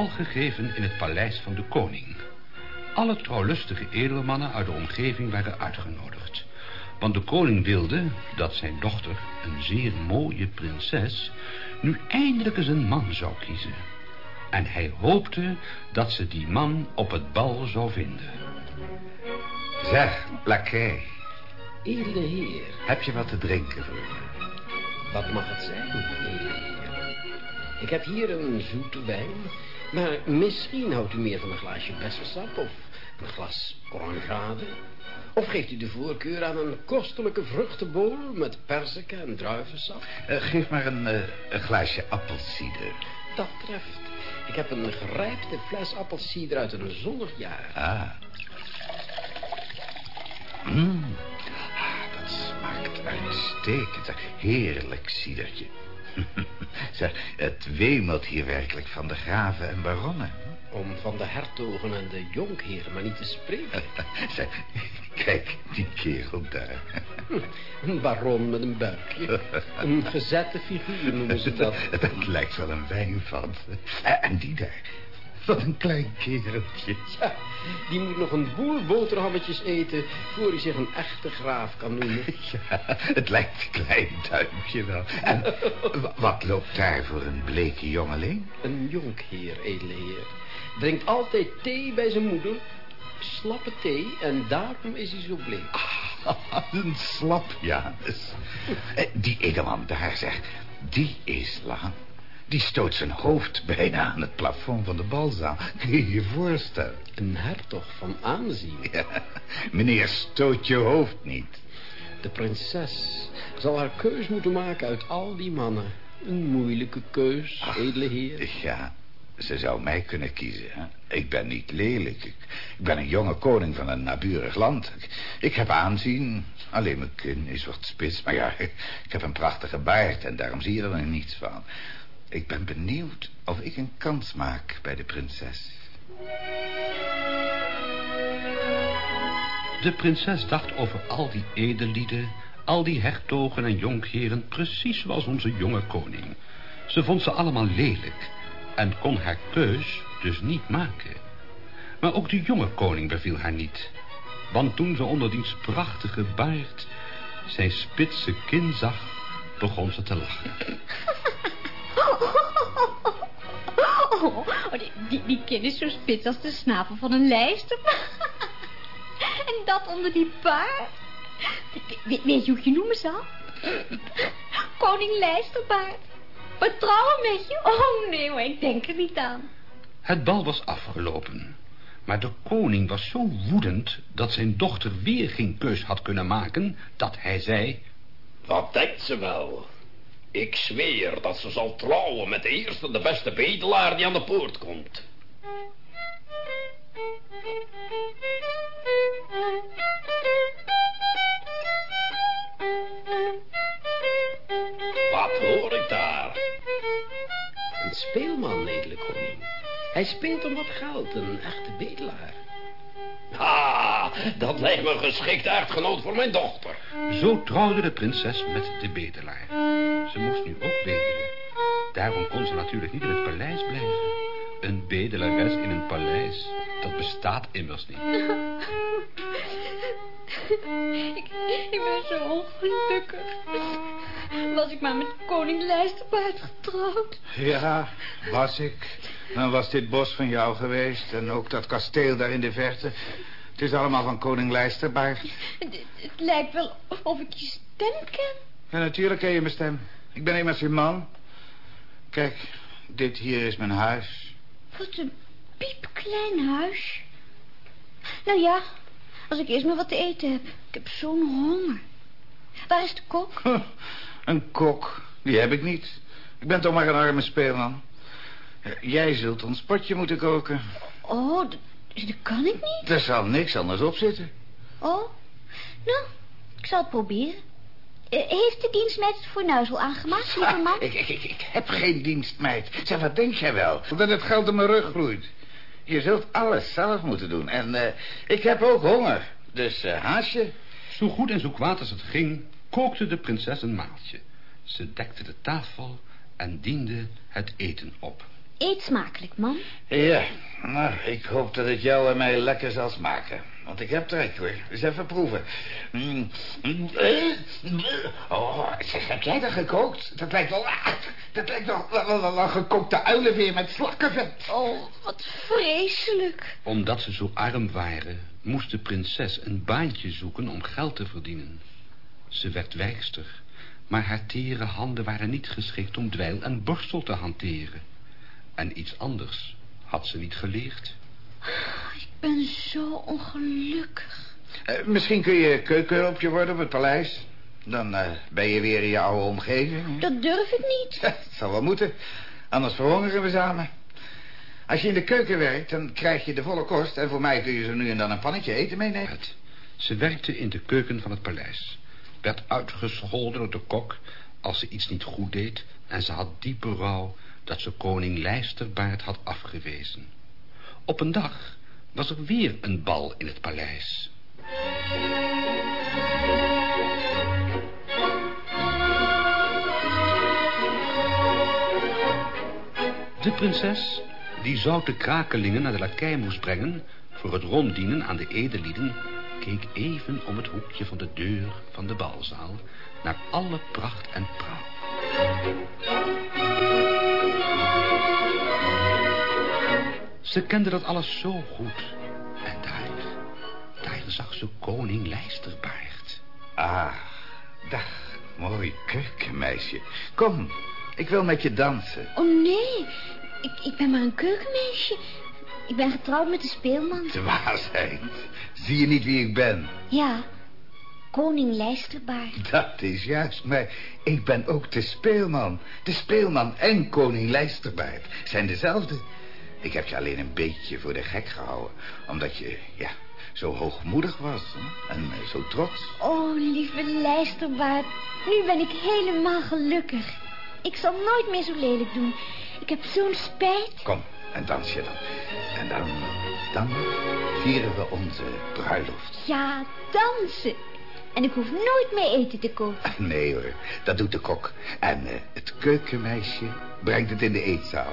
bal gegeven in het paleis van de koning. Alle trouwlustige edelmannen uit de omgeving waren uitgenodigd. Want de koning wilde dat zijn dochter, een zeer mooie prinses... nu eindelijk eens een man zou kiezen. En hij hoopte dat ze die man op het bal zou vinden. Zeg, Laquet, Edele heer, heb je wat te drinken voor me? wat mag het zijn, edele heer? Ik heb hier een zoete wijn, maar misschien houdt u meer van een glaasje bessensap of een glas orangeade. Of geeft u de voorkeur aan een kostelijke vruchtenbol met perziken en druivensap? Eh, geef maar een, eh, een glaasje appelsieder. Dat treft. Ik heb een gerijpte fles appelsieder uit een zonnig jaar. Ah. Mm. Ah, dat smaakt uitstekend. Heerlijk cidertje. zeg, het wemelt hier werkelijk van de graven en baronnen. Om van de hertogen en de jonkheren maar niet te spreken. zeg, kijk, die kerel daar. Een baron met een buikje. Een gezette figuur noemen ze dat. dat lijkt wel een wijnvat. En, en die daar. Wat een klein kereltje. Ja, die moet nog een boel boterhammetjes eten... voor hij zich een echte graaf kan noemen. Ja, het lijkt een klein duimpje wel. En wa- wat loopt daar voor een bleke jongeling? Een jonkheer, edele heer. Drinkt altijd thee bij zijn moeder. Slappe thee en daarom is hij zo bleek. een slapjanus. Eh, Die edelman daar, zeg, die is lang. Die stoot zijn hoofd bijna aan het plafond van de balzaal. Kun je je voorstellen? Een hertog van aanzien. Ja, meneer, stoot je hoofd niet. De prinses zal haar keus moeten maken uit al die mannen. Een moeilijke keus, edele heer. Ja, ze zou mij kunnen kiezen. Hè? Ik ben niet lelijk. Ik, ik ben een jonge koning van een naburig land. Ik, ik heb aanzien. Alleen mijn kin is wat spits. Maar ja, ik, heb een prachtige baard en daarom zie je er niets van. Ik ben benieuwd of ik een kans maak bij de prinses. De prinses dacht over al die edellieden, al die hertogen en jonkheren... precies zoals onze jonge koning. Ze vond ze allemaal lelijk en kon haar keus dus niet maken. Maar ook de jonge koning beviel haar niet. Want toen ze onder diens prachtige baard zijn spitse kin zag, begon ze te lachen. Oh, die, die, die kin is zo spits als de snavel van een lijster. en dat onder die paard. We- weet je hoe je noemen zal? Koning Lijsterbaard. We trouwen met je? Oh nee hoor, ik denk er niet aan. Het bal was afgelopen. Maar de koning was zo woedend dat zijn dochter weer geen keus had kunnen maken... dat hij zei... Wat denkt ze wel? Ik zweer dat ze zal trouwen met de eerste de beste bedelaar die aan de poort komt. Wat hoor ik daar? Een speelman, edele koning. Hij speelt om wat geld, een echte bedelaar. Ha, dat lijkt me een geschikt echtgenoot voor mijn dochter. Zo trouwde de prinses met de bedelaar. Ze moest nu ook bedelen. Daarom kon ze natuurlijk niet in het paleis blijven. Een bedelares in een paleis, dat bestaat immers niet. Ik, ik ben zo ongelukkig. Was ik maar met koning Lijsterbaard getrouwd. Ja, was ik. Dan was dit bos van jou geweest en ook dat kasteel daar in de verte. Het is allemaal van koning Lijsterbaard. Het, het lijkt wel of ik je stem ken. Ja, natuurlijk ken je mijn stem. Ik ben immers je man. Kijk, dit hier is mijn huis. Wat een piepklein huis. Nou ja, als ik eerst maar wat te eten heb. Ik heb zo'n honger. Waar is de kok? Huh, Een kok, die heb ik niet. Ik ben toch maar een arme speelman. Jij zult ons potje moeten koken. Oh, dat, dat kan ik niet. Er zal niks anders op zitten. Oh, nou, ik zal het proberen. Eh, heeft de dienstmeid het fornuis al aangemaakt, lieve man? Ah, ik, ik, ik, ik heb geen dienstmeid. Zeg, wat denk jij wel? Dat het geld in mijn rug groeit. Je zult alles zelf moeten doen. En eh, ik heb ook honger. Dus eh, haasje. Zo goed en zo kwaad als het ging, kookte de prinses een maaltje. Ze dekte de tafel en diende het eten op. Eet smakelijk, man. Ja, nou, ik hoop dat het jou en mij lekker zal smaken. Want ik heb trek, hoor. Eens even proeven. Mm, eh, Oh, zeg, heb jij dat gekookt? Dat lijkt wel... ah, Dat lijkt wel, wel, wel, wel een gekookte uilenveer met slakkenvet. Oh, wat vreselijk. Omdat ze zo arm waren, moest de prinses een baantje zoeken om geld te verdienen. Ze werd werkster, maar haar tere handen waren niet geschikt om dweil en borstel te hanteren. En iets anders had ze niet geleerd. Ik ben zo ongelukkig. Eh, misschien kun je keukenhulpje worden op het paleis. Dan eh, ben je weer in je oude omgeving. Dat durf ik niet. Het zal wel moeten. Anders verhongeren we samen. Als je in de keuken werkt, dan krijg je de volle kost... en voor mij kun je zo nu en dan een pannetje eten meenemen. Ze werkte in de keuken van het paleis. Werd uitgescholden door de kok als ze iets niet goed deed... en ze had diepe rouw dat ze koning Lijsterbaard had afgewezen. Op een dag was er weer een bal in het paleis. De prinses, die zoute krakelingen naar de lakij moest brengen... voor het ronddienen aan de edellieden... keek even om het hoekje van de deur van de balzaal... naar alle pracht en praal. Ze kende dat alles zo goed. En daar, daar zag ze koning Lijsterbaard. Ah, dag, mooi keukenmeisje. Kom, ik wil met je dansen. Oh nee, ik, ik ben maar een keukenmeisje. Ik ben getrouwd met de speelman. Dwaasheid. Zie je niet wie ik ben? Ja, koning Lijsterbaard. Dat is juist, maar ik ben ook de speelman. De speelman en koning Lijsterbaard zijn dezelfde. Ik heb je alleen een beetje voor de gek gehouden. Omdat je, ja, zo hoogmoedig was. hè, En eh, zo trots. Oh, lieve Lijsterbaard, nu ben ik helemaal gelukkig. Ik zal nooit meer zo lelijk doen. Ik heb zo'n spijt. Kom, en dans je dan. En dan, dan vieren we onze bruiloft. Ja, dansen. En ik hoef nooit meer eten te kopen. Nee hoor, dat doet de kok. En eh, het keukenmeisje brengt het in de eetzaal.